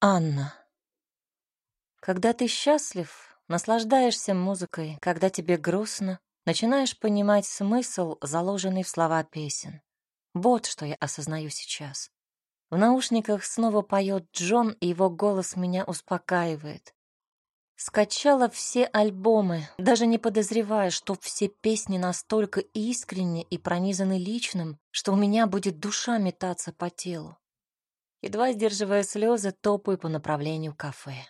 Анна. Когда ты счастлив, наслаждаешься музыкой, когда тебе грустно, начинаешь понимать смысл, заложенный в слова песен. Вот что я осознаю сейчас. В наушниках снова поет Джон, и его голос меня успокаивает. Скачала все альбомы, даже не подозревая, что все песни настолько искренни и пронизаны личным, что у меня будет душа метаться по телу. Едва сдерживая слезы, топаю по направлению кафе.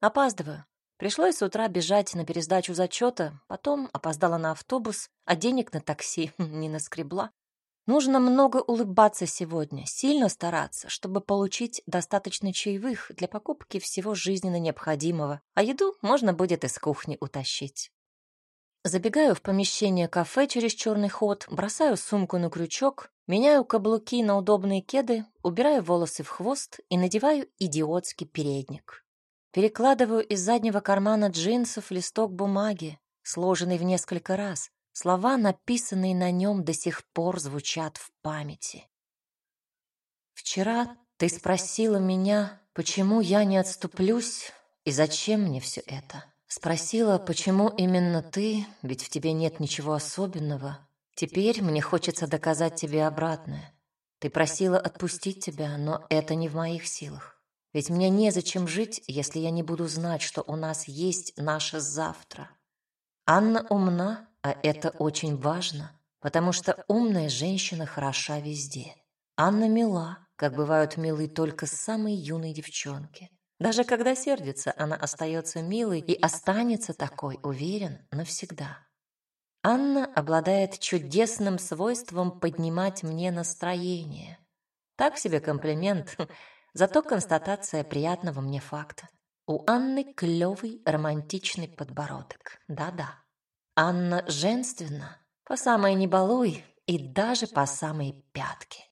Опаздываю. Пришлось с утра бежать на пересдачу зачета, потом опоздала на автобус, а денег на такси не наскребла. Нужно много улыбаться сегодня, сильно стараться, чтобы получить достаточно чаевых для покупки всего жизненно необходимого, а еду можно будет из кухни утащить. Забегаю в помещение кафе через черный ход, бросаю сумку на крючок, меняю каблуки на удобные кеды, убираю волосы в хвост и надеваю идиотский передник. Перекладываю из заднего кармана джинсов листок бумаги, сложенный в несколько раз. Слова, написанные на нем, до сих пор звучат в памяти. «Вчера ты спросила меня, почему я не отступлюсь и зачем мне все это?» Спросила, почему именно ты, ведь в тебе нет ничего особенного. Теперь мне хочется доказать тебе обратное. Ты просила отпустить тебя, но это не в моих силах. Ведь мне незачем жить, если я не буду знать, что у нас есть наше завтра. Анна умна, а это очень важно, потому что умная женщина хороша везде. Анна мила, как бывают милы только самые юные девчонки. Даже когда сердится, она остается милой и останется такой, уверен, навсегда. Анна обладает чудесным свойством поднимать мне настроение. Так себе комплимент, зато констатация приятного мне факта. У Анны клевый романтичный подбородок. Да-да. Анна женственна, по самой не балуй и даже по самой пятки.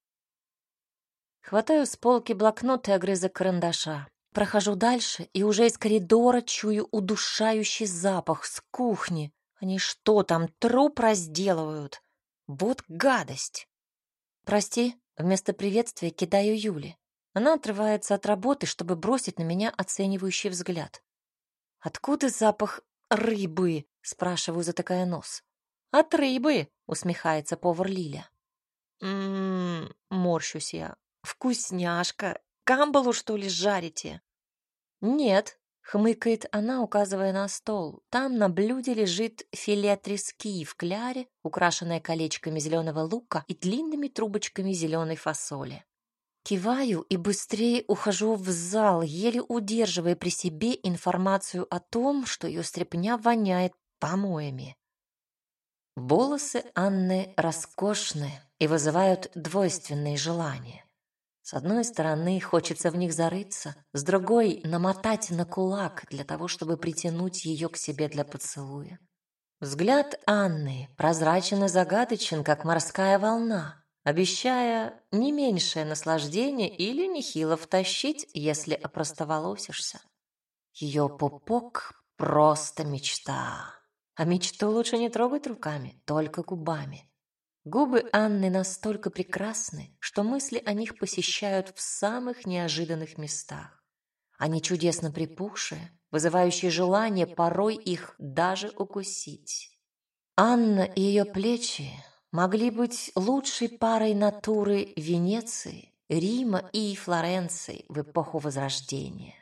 Хватаю с полки блокнот и огрызок карандаша. Прохожу дальше и уже из коридора чую удушающий запах с кухни. Они что там, труп разделывают? Вот гадость. Прости, вместо приветствия кидаю Юле. Она отрывается от работы, чтобы бросить на меня оценивающий взгляд. «Откуда запах рыбы?» — спрашиваю, затыкая нос. «От рыбы!» — усмехается повар Лиля. «М-м-м», морщусь я. «Вкусняшка! камбалу, что ли, жарите?» «Нет», — хмыкает она, указывая на стол. Там на блюде лежит филе трески в кляре, украшенное колечками зеленого лука и длинными трубочками зеленой фасоли. Киваю и быстрее ухожу в зал, еле удерживая при себе информацию о том, что ее стряпня воняет помоями. Волосы Анны роскошны и вызывают двойственные желания. С одной стороны, хочется в них зарыться, с другой — намотать на кулак для того, чтобы притянуть ее к себе для поцелуя. Взгляд Анны прозрачен и загадочен, как морская волна, обещая не меньшее наслаждение или нехило втащить, если опростоволосишься. Ее пупок — просто мечта. А мечту лучше не трогать руками, только губами. Губы Анны настолько прекрасны, что мысли о них посещают в самых неожиданных местах. Они чудесно припухшие, вызывающие желание порой их даже укусить. Анна и ее плечи могли быть лучшей парой натуры Венеции, Рима и Флоренции в эпоху Возрождения.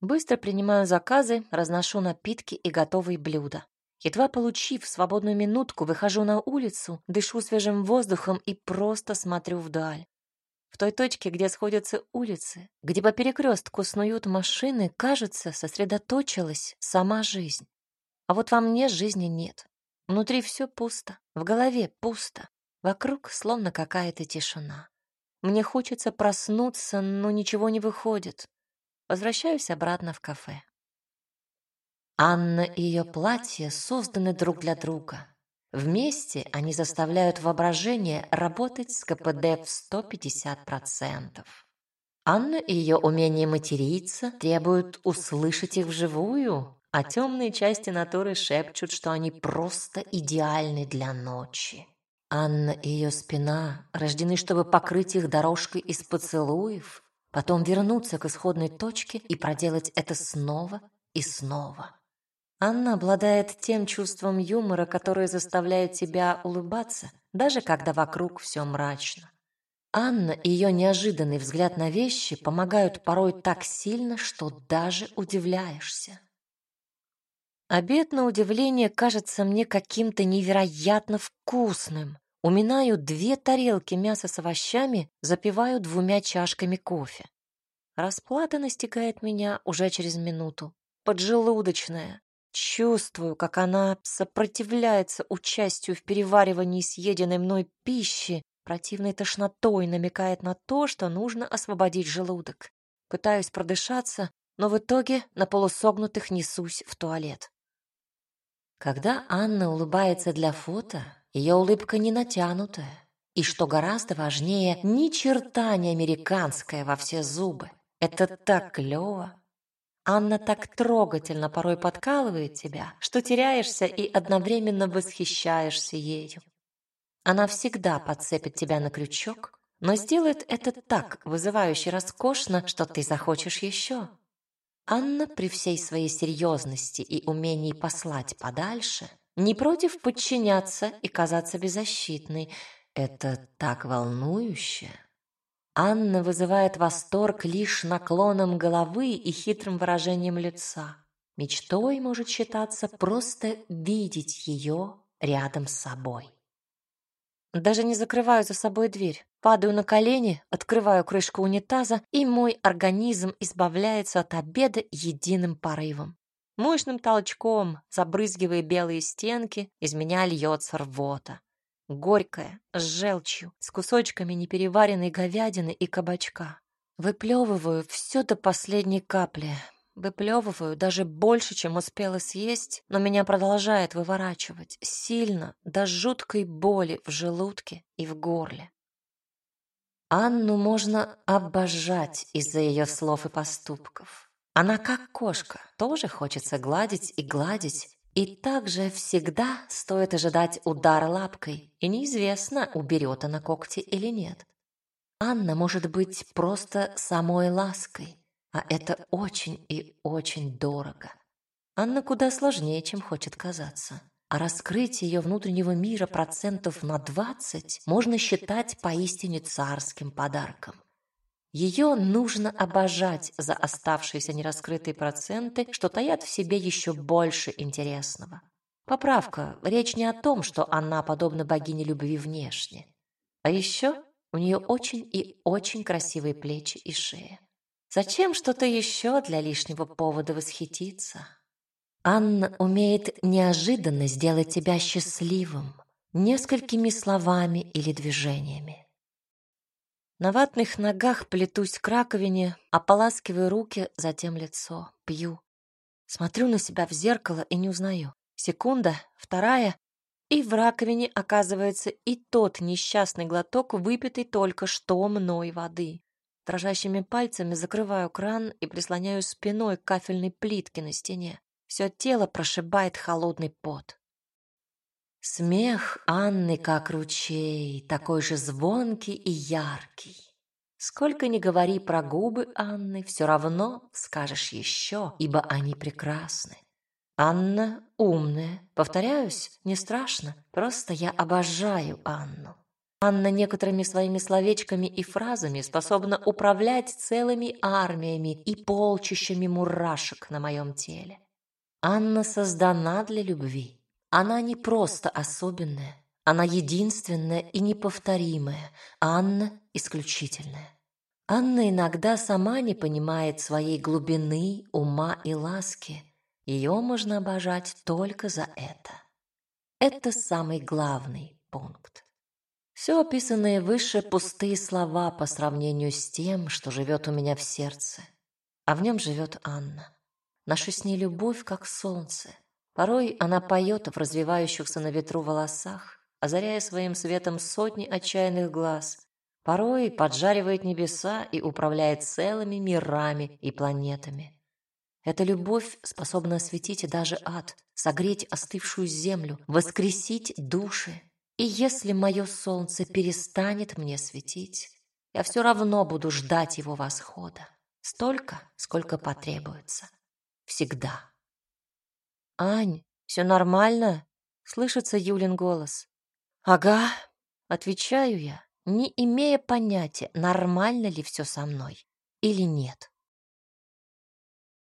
Быстро принимаю заказы, разношу напитки и готовые блюда. Едва получив свободную минутку, выхожу на улицу, дышу свежим воздухом и просто смотрю вдаль. В той точке, где сходятся улицы, где по перекрестку снуют машины, кажется, сосредоточилась сама жизнь. А вот во мне жизни нет. Внутри все пусто, в голове пусто, вокруг словно какая-то тишина. Мне хочется проснуться, но ничего не выходит. Возвращаюсь обратно в кафе. Анна и ее платье созданы друг для друга. Вместе они заставляют воображение работать с КПД в 150%. Анна и ее умение материться требуют услышать их вживую, а темные части натуры шепчут, что они просто идеальны для ночи. Анна и ее спина рождены, чтобы покрыть их дорожкой из поцелуев, потом вернуться к исходной точке и проделать это снова и снова. Анна обладает тем чувством юмора, которое заставляет тебя улыбаться, даже когда вокруг все мрачно. Анна и ее неожиданный взгляд на вещи помогают порой так сильно, что даже удивляешься. Обед, на удивление, кажется мне каким-то невероятно вкусным. Уминаю две тарелки мяса с овощами, запиваю двумя чашками кофе. Расплата настигает меня уже через минуту. Поджелудочная. Чувствую, как она сопротивляется участию в переваривании съеденной мной пищи, противной тошнотой намекает на то, что нужно освободить желудок. Пытаюсь продышаться, но в итоге на полусогнутых несусь в туалет. Когда Анна улыбается для фото, ее улыбка не натянутая, и, что гораздо важнее, ни черта не американская во все зубы. Это так клево. Анна так трогательно порой подкалывает тебя, что теряешься и одновременно восхищаешься ею. Она всегда подцепит тебя на крючок, но сделает это так вызывающе роскошно, что ты захочешь еще. Анна при всей своей серьезности и умении послать подальше не против подчиняться и казаться беззащитной. Это так волнующе. Анна вызывает восторг лишь наклоном головы и хитрым выражением лица. Мечтой может считаться просто видеть ее рядом с собой. Даже не закрываю за собой дверь. Падаю на колени, открываю крышку унитаза, и мой организм избавляется от обеда единым порывом. Мощным толчком, забрызгивая белые стенки, из меня льется рвота горькая, с желчью, с кусочками непереваренной говядины и кабачка. Выплевываю все до последней капли. Выплевываю даже больше, чем успела съесть, но меня продолжает выворачивать сильно, до жуткой боли в желудке и в горле. Анну можно обожать из-за ее слов и поступков. Она как кошка, тоже хочется гладить и гладить, и также всегда стоит ожидать удара лапкой, и неизвестно, уберет она когти или нет. Анна может быть просто самой лаской, а это очень и очень дорого. Анна куда сложнее, чем хочет казаться. А раскрыть ее внутреннего мира процентов на 20 можно считать поистине царским подарком. Ее нужно обожать за оставшиеся нераскрытые проценты, что таят в себе еще больше интересного. Поправка, речь не о том, что она подобна богине любви внешне. А еще у нее очень и очень красивые плечи и шея. Зачем что-то еще для лишнего повода восхититься? Анна умеет неожиданно сделать тебя счастливым несколькими словами или движениями. На ватных ногах плетусь к раковине, ополаскиваю руки, затем лицо, пью. Смотрю на себя в зеркало и не узнаю. Секунда, вторая, и в раковине оказывается и тот несчастный глоток, выпитый только что мной воды. Дрожащими пальцами закрываю кран и прислоняю спиной к кафельной плитке на стене. Все тело прошибает холодный пот. Смех Анны как ручей, такой же звонкий и яркий. Сколько ни говори про губы Анны, все равно скажешь еще, ибо они прекрасны. Анна умная. Повторяюсь, не страшно, просто я обожаю Анну. Анна некоторыми своими словечками и фразами способна управлять целыми армиями и полчищами мурашек на моем теле. Анна создана для любви. Она не просто особенная, она единственная и неповторимая, Анна исключительная. Анна иногда сама не понимает своей глубины, ума и ласки. Ее можно обожать только за это. Это самый главный пункт. Все описанное выше пустые слова по сравнению с тем, что живет у меня в сердце. А в нем живет Анна. Наша с ней любовь, как солнце. Порой она поет в развивающихся на ветру волосах, озаряя своим светом сотни отчаянных глаз. Порой поджаривает небеса и управляет целыми мирами и планетами. Эта любовь способна осветить даже ад, согреть остывшую землю, воскресить души. И если мое солнце перестанет мне светить, я все равно буду ждать его восхода. Столько, сколько потребуется. Всегда. «Ань, все нормально?» — слышится Юлин голос. «Ага», — отвечаю я, не имея понятия, нормально ли все со мной или нет.